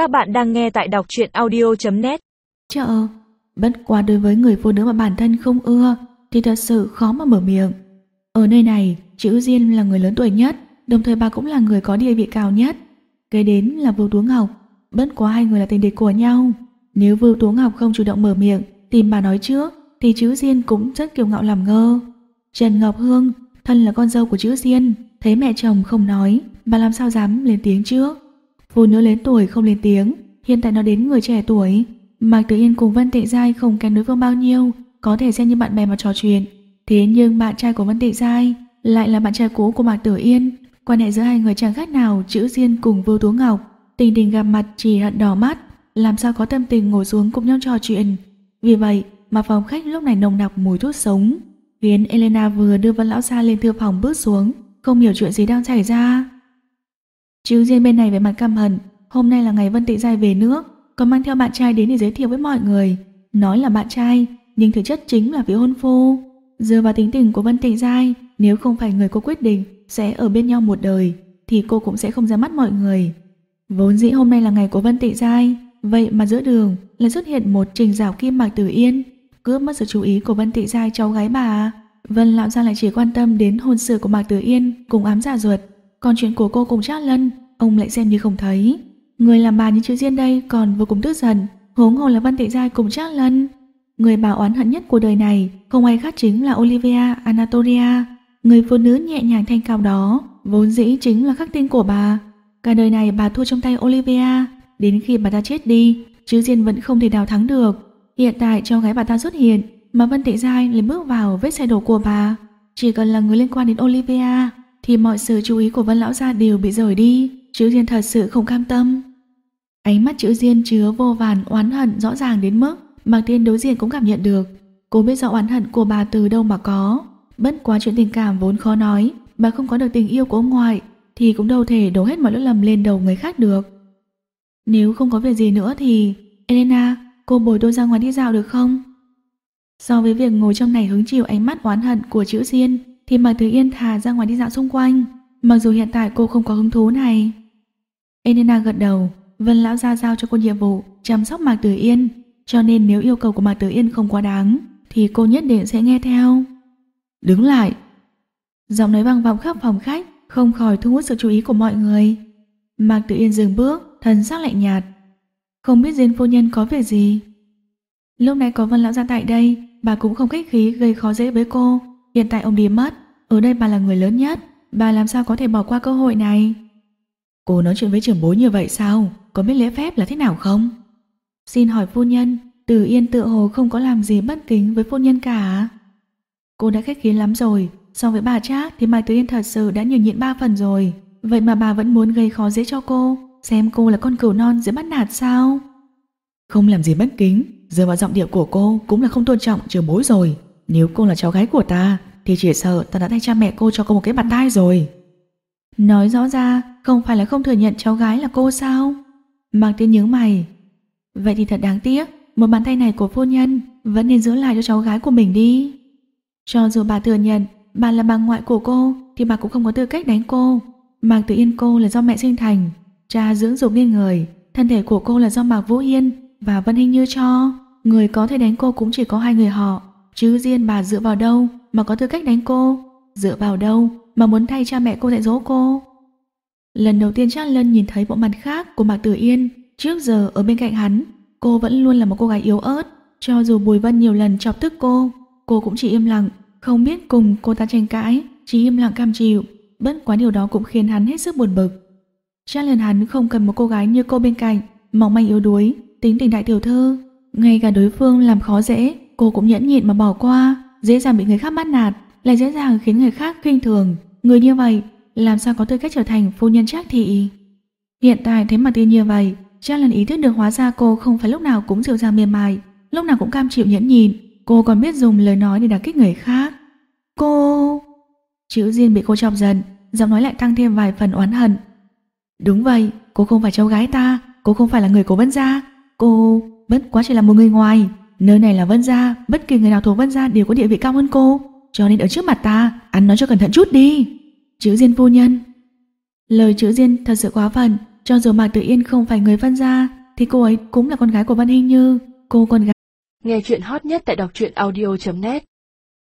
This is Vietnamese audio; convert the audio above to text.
Các bạn đang nghe tại đọc truyện audio.net Chợ, bất quá đối với người phụ nữ mà bản thân không ưa thì thật sự khó mà mở miệng. Ở nơi này, chữ Diên là người lớn tuổi nhất, đồng thời bà cũng là người có địa vị cao nhất. Kế đến là Vưu Tú Ngọc, bất quá hai người là tình địch của nhau. Nếu Vưu Tú Ngọc không chủ động mở miệng tìm bà nói trước thì chữ Diên cũng rất kiêu ngạo làm ngơ. Trần Ngọc Hương, thân là con dâu của chữ Diên, thấy mẹ chồng không nói, bà làm sao dám lên tiếng trước. Phụ nữ lớn tuổi không lên tiếng, hiện tại nó đến người trẻ tuổi. Mạc Tử Yên cùng Vân Tị Giai không kém đối phương bao nhiêu, có thể xem như bạn bè mà trò chuyện. Thế nhưng bạn trai của Vân Tị Giai lại là bạn trai cũ của Mạc Tử Yên. Quan hệ giữa hai người chẳng khác nào chữ Diên cùng Vưu Tú Ngọc. Tình tình gặp mặt chỉ hận đỏ mắt, làm sao có tâm tình ngồi xuống cùng nhau trò chuyện. Vì vậy mà phòng khách lúc này nồng nặc mùi thuốc sống, khiến Elena vừa đưa Vân Lão Sa lên thư phòng bước xuống, không hiểu chuyện gì đang xảy ra. Chứ riêng bên này về mặt căm hận, hôm nay là ngày Vân Tị Giai về nước, còn mang theo bạn trai đến để giới thiệu với mọi người. Nói là bạn trai, nhưng thực chất chính là vị hôn phu. Dựa vào tính tình của Vân Tị Giai, nếu không phải người cô quyết định sẽ ở bên nhau một đời, thì cô cũng sẽ không ra mắt mọi người. Vốn dĩ hôm nay là ngày của Vân Tị Giai, vậy mà giữa đường lại xuất hiện một trình rào kim Mạc Tử Yên, cướp mất sự chú ý của Vân Tị Giai cháu gái bà. Vân Lão Gia lại chỉ quan tâm đến hôn sự của Mạc Tử Yên cùng ám giả ruột, còn chuyện của cô cùng Trác Lân, ông lại xem như không thấy. Người làm bà như chữ Diên đây còn vô cùng tức giận, huống hồ là Văn Tị Giai cùng Trác Lân. Người bà oán hận nhất của đời này không ai khác chính là Olivia Anatolia, người phụ nữ nhẹ nhàng thanh cao đó, vốn dĩ chính là khắc tinh của bà. Cả đời này bà thua trong tay Olivia, đến khi bà ta chết đi, chữ Diên vẫn không thể đào thắng được. Hiện tại cho gái bà ta xuất hiện, mà Vân Tị Giai liền bước vào vết xe đổ của bà. Chỉ cần là người liên quan đến Olivia, thì mọi sự chú ý của Vân Lão Gia đều bị rời đi, chữ Diên thật sự không cam tâm. Ánh mắt chữ Diên chứa vô vàn oán hận rõ ràng đến mức Mạc Tiên đối diện cũng cảm nhận được. Cô biết rõ oán hận của bà từ đâu mà có. Bất quá chuyện tình cảm vốn khó nói, bà không có được tình yêu của ông ngoại, thì cũng đâu thể đổ hết mọi lỗi lầm lên đầu người khác được. Nếu không có việc gì nữa thì... Elena, cô bồi tôi ra ngoài đi dạo được không? So với việc ngồi trong này hứng chịu ánh mắt oán hận của chữ Diên, thì Mạc Tử Yên thà ra ngoài đi dạo xung quanh, mặc dù hiện tại cô không có hứng thú này. Elena gật đầu, Vân Lão Gia giao cho cô nhiệm vụ chăm sóc Mạc Tử Yên, cho nên nếu yêu cầu của Mạc Tử Yên không quá đáng, thì cô nhất định sẽ nghe theo. Đứng lại! Giọng nói vang vọng khắp phòng khách, không khỏi thu hút sự chú ý của mọi người. Mạc Tử Yên dừng bước, thần sắc lạnh nhạt. Không biết Diên phu nhân có việc gì? Lúc này có Vân Lão Gia tại đây, bà cũng không khách khí gây khó dễ với cô, Hiện tại ông đi mất, ở đây bà là người lớn nhất, bà làm sao có thể bỏ qua cơ hội này? Cô nói chuyện với trưởng bối như vậy sao? Có biết lễ phép là thế nào không? Xin hỏi phu nhân, Từ Yên tự hồ không có làm gì bất kính với phu nhân cả. Cô đã khách khí lắm rồi, so với bà Trác thì Mai Từ Yên thật sự đã nhường nhịn ba phần rồi. Vậy mà bà vẫn muốn gây khó dễ cho cô, xem cô là con cừu non dễ bắt nạt sao? Không làm gì bất kính, giờ vào giọng điệu của cô cũng là không tôn trọng trưởng bối rồi. Nếu cô là cháu gái của ta thì chỉ sợ ta đã thay cha mẹ cô cho cô một cái bàn tay rồi. Nói rõ ra, Không phải là không thừa nhận cháu gái là cô sao? Mạc tiếng nhớ mày. Vậy thì thật đáng tiếc, Một bàn tay này của phu nhân Vẫn nên giữ lại cho cháu gái của mình đi. Cho dù bà thừa nhận Bà là bà ngoại của cô, Thì bà cũng không có tư cách đánh cô. Mạc Tử Yên cô là do mẹ sinh thành, Cha dưỡng dục nên người, Thân thể của cô là do Mạc Vũ Yên Và Vân Hình Như cho. Người có thể đánh cô cũng chỉ có hai người họ. Chứ riêng bà dựa vào đâu mà có tư cách đánh cô? Dựa vào đâu mà muốn thay cha mẹ cô dạy dỗ cô? Lần đầu tiên Trác Lân nhìn thấy bộ mặt khác của Mạc Tử Yên, trước giờ ở bên cạnh hắn, cô vẫn luôn là một cô gái yếu ớt, cho dù Bùi Vân nhiều lần chọc tức cô, cô cũng chỉ im lặng, không biết cùng cô ta tranh cãi, chỉ im lặng cam chịu, bất quá điều đó cũng khiến hắn hết sức buồn bực. Trác Lân hắn không cần một cô gái như cô bên cạnh, mỏng manh yếu đuối, tính tình đại tiểu thư, ngay cả đối phương làm khó dễ cô cũng nhẫn nhịn mà bỏ qua, dễ dàng bị người khác bắt nạt, lại dễ dàng khiến người khác khinh thường. Người như vậy, làm sao có tư cách trở thành phu nhân trác thị? Hiện tại thế mà tiên như vậy, chắc lần ý thức được hóa ra cô không phải lúc nào cũng dịu dàng mềm mại, lúc nào cũng cam chịu nhẫn nhịn, cô còn biết dùng lời nói để đả kích người khác. Cô... Chữ Diên bị cô chọc giận, giọng nói lại tăng thêm vài phần oán hận. Đúng vậy, cô không phải cháu gái ta, cô không phải là người của Vân Gia, cô bất quá chỉ là một người ngoài. Nơi này là Vân Gia, bất kỳ người nào thuộc Vân Gia đều có địa vị cao hơn cô, cho nên ở trước mặt ta, ăn nói cho cẩn thận chút đi. Chữ Diên phu nhân. Lời chữ Diên thật sự quá phần cho dù Mạc Tử Yên không phải người Vân gia, thì cô ấy cũng là con gái của Văn Hình Như, cô con gái. Nghe chuyện hot nhất tại đọc truyện audio.net